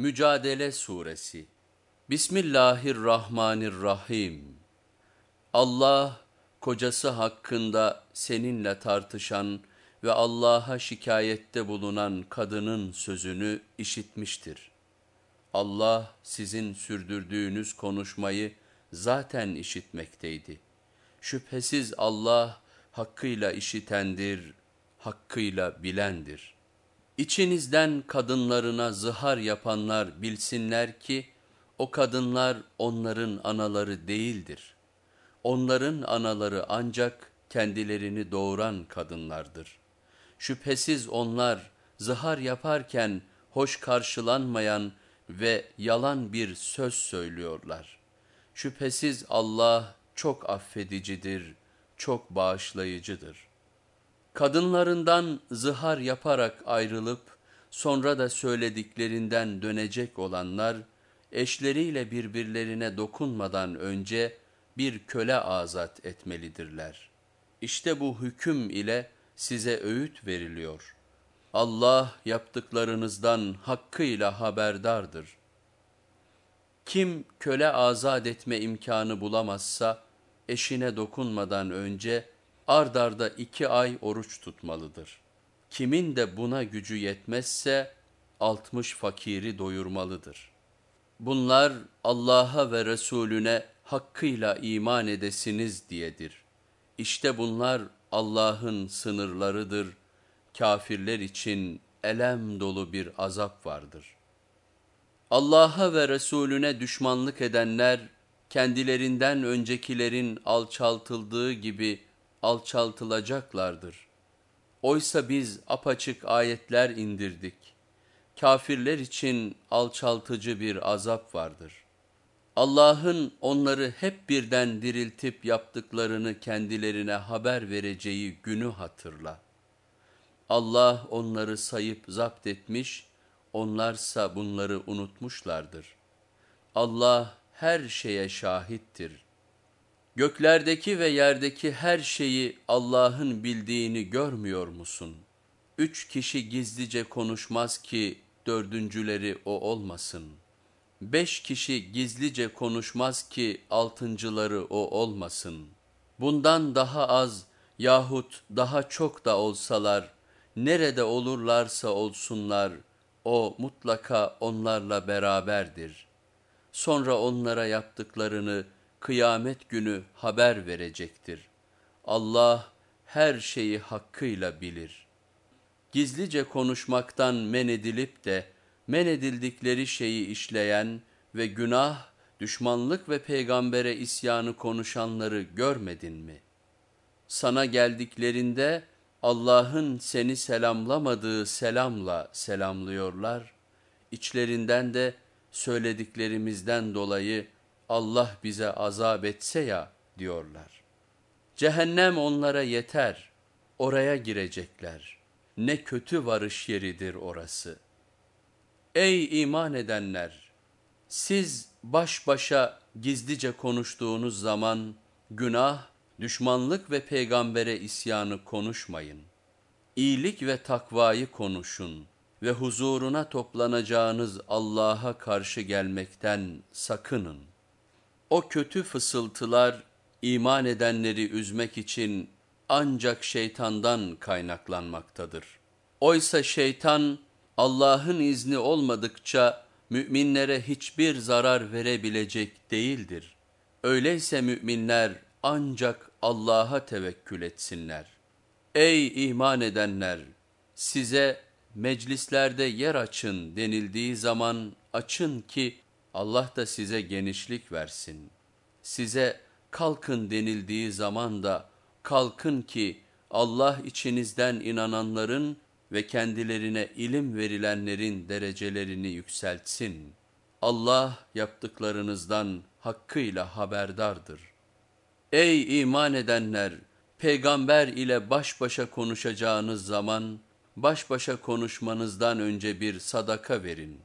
Mücadele Suresi Bismillahirrahmanirrahim Allah kocası hakkında seninle tartışan ve Allah'a şikayette bulunan kadının sözünü işitmiştir. Allah sizin sürdürdüğünüz konuşmayı zaten işitmekteydi. Şüphesiz Allah hakkıyla işitendir, hakkıyla bilendir. İçinizden kadınlarına zihar yapanlar bilsinler ki, o kadınlar onların anaları değildir. Onların anaları ancak kendilerini doğuran kadınlardır. Şüphesiz onlar zihar yaparken hoş karşılanmayan ve yalan bir söz söylüyorlar. Şüphesiz Allah çok affedicidir, çok bağışlayıcıdır. Kadınlarından zihar yaparak ayrılıp sonra da söylediklerinden dönecek olanlar, eşleriyle birbirlerine dokunmadan önce bir köle azat etmelidirler. İşte bu hüküm ile size öğüt veriliyor. Allah yaptıklarınızdan hakkıyla haberdardır. Kim köle azat etme imkanı bulamazsa, eşine dokunmadan önce ardarda iki ay oruç tutmalıdır. Kimin de buna gücü yetmezse, altmış fakiri doyurmalıdır. Bunlar Allah'a ve Resulüne hakkıyla iman edesiniz diyedir. İşte bunlar Allah'ın sınırlarıdır. Kafirler için elem dolu bir azap vardır. Allah'a ve Resulüne düşmanlık edenler, kendilerinden öncekilerin alçaltıldığı gibi alçaltılacaklardır. Oysa biz apaçık ayetler indirdik. Kafirler için alçaltıcı bir azap vardır. Allah'ın onları hep birden diriltip yaptıklarını kendilerine haber vereceği günü hatırla. Allah onları sayıp zapt etmiş, onlarsa bunları unutmuşlardır. Allah her şeye şahittir. Göklerdeki ve yerdeki her şeyi Allah'ın bildiğini görmüyor musun? Üç kişi gizlice konuşmaz ki dördüncüleri o olmasın. Beş kişi gizlice konuşmaz ki altıncıları o olmasın. Bundan daha az yahut daha çok da olsalar, nerede olurlarsa olsunlar, o mutlaka onlarla beraberdir. Sonra onlara yaptıklarını kıyamet günü haber verecektir. Allah her şeyi hakkıyla bilir. Gizlice konuşmaktan men edilip de men edildikleri şeyi işleyen ve günah, düşmanlık ve peygambere isyanı konuşanları görmedin mi? Sana geldiklerinde Allah'ın seni selamlamadığı selamla selamlıyorlar. İçlerinden de söylediklerimizden dolayı Allah bize azap etse ya diyorlar. Cehennem onlara yeter, oraya girecekler. Ne kötü varış yeridir orası. Ey iman edenler! Siz baş başa gizlice konuştuğunuz zaman günah, düşmanlık ve peygambere isyanı konuşmayın. İyilik ve takvayı konuşun ve huzuruna toplanacağınız Allah'a karşı gelmekten sakının. O kötü fısıltılar iman edenleri üzmek için ancak şeytandan kaynaklanmaktadır. Oysa şeytan Allah'ın izni olmadıkça müminlere hiçbir zarar verebilecek değildir. Öyleyse müminler ancak Allah'a tevekkül etsinler. Ey iman edenler! Size meclislerde yer açın denildiği zaman açın ki Allah da size genişlik versin. Size kalkın denildiği zaman da kalkın ki Allah içinizden inananların ve kendilerine ilim verilenlerin derecelerini yükseltsin. Allah yaptıklarınızdan hakkıyla haberdardır. Ey iman edenler! Peygamber ile baş başa konuşacağınız zaman, baş başa konuşmanızdan önce bir sadaka verin.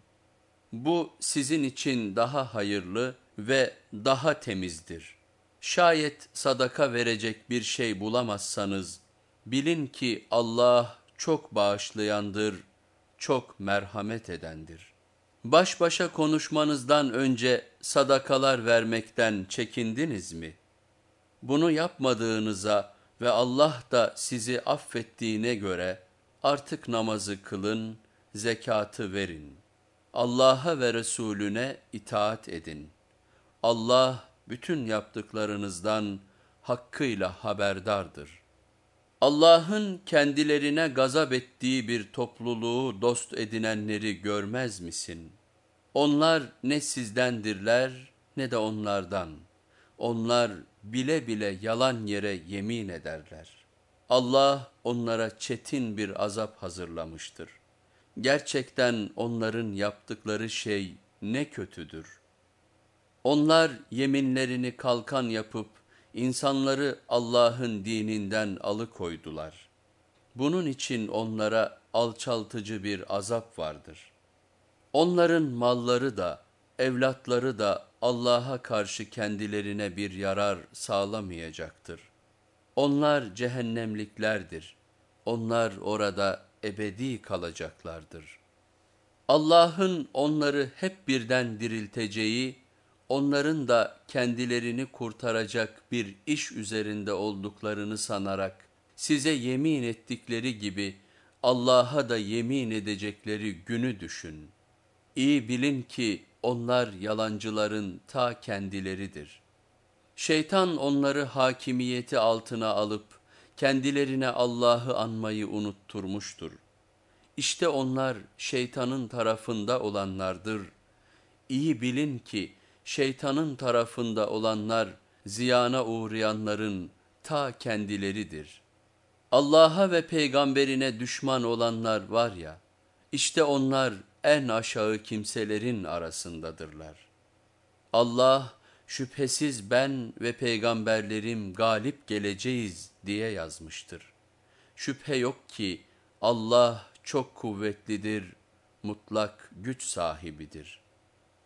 Bu sizin için daha hayırlı ve daha temizdir. Şayet sadaka verecek bir şey bulamazsanız, bilin ki Allah çok bağışlayandır, çok merhamet edendir. Baş başa konuşmanızdan önce sadakalar vermekten çekindiniz mi? Bunu yapmadığınıza ve Allah da sizi affettiğine göre artık namazı kılın, zekatı verin. Allah'a ve Resulüne itaat edin. Allah bütün yaptıklarınızdan hakkıyla haberdardır. Allah'ın kendilerine gazap ettiği bir topluluğu dost edinenleri görmez misin? Onlar ne sizdendirler ne de onlardan. Onlar bile bile yalan yere yemin ederler. Allah onlara çetin bir azap hazırlamıştır. Gerçekten onların yaptıkları şey ne kötüdür. Onlar yeminlerini kalkan yapıp insanları Allah'ın dininden alıkoydular. Bunun için onlara alçaltıcı bir azap vardır. Onların malları da, evlatları da Allah'a karşı kendilerine bir yarar sağlamayacaktır. Onlar cehennemliklerdir. Onlar orada ebedi kalacaklardır. Allah'ın onları hep birden dirilteceği, onların da kendilerini kurtaracak bir iş üzerinde olduklarını sanarak size yemin ettikleri gibi Allah'a da yemin edecekleri günü düşün. İyi bilin ki onlar yalancıların ta kendileridir. Şeytan onları hakimiyeti altına alıp kendilerine Allah'ı anmayı unutturmuştur. İşte onlar şeytanın tarafında olanlardır. İyi bilin ki şeytanın tarafında olanlar ziyana uğrayanların ta kendileridir. Allah'a ve peygamberine düşman olanlar var ya, işte onlar en aşağı kimselerin arasındadırlar. Allah şüphesiz ben ve peygamberlerim galip geleceğiz diye yazmıştır. Şüphe yok ki Allah çok kuvvetlidir, mutlak güç sahibidir.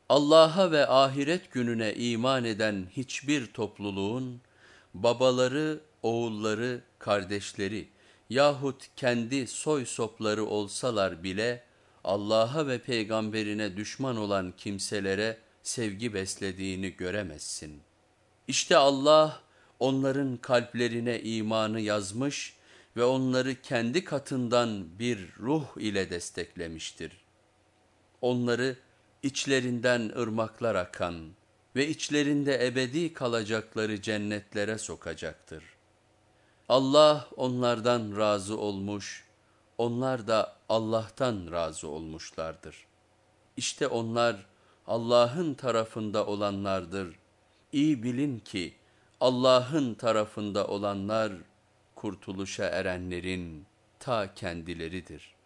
Allah'a ve ahiret gününe iman eden hiçbir topluluğun babaları, oğulları, kardeşleri yahut kendi soy sopları olsalar bile Allah'a ve peygamberine düşman olan kimselere sevgi beslediğini göremezsin. İşte Allah onların kalplerine imanı yazmış ve onları kendi katından bir ruh ile desteklemiştir. Onları içlerinden ırmaklar akan ve içlerinde ebedi kalacakları cennetlere sokacaktır. Allah onlardan razı olmuş, onlar da Allah'tan razı olmuşlardır. İşte onlar Allah'ın tarafında olanlardır. İyi bilin ki Allah'ın tarafında olanlar kurtuluşa erenlerin ta kendileridir.''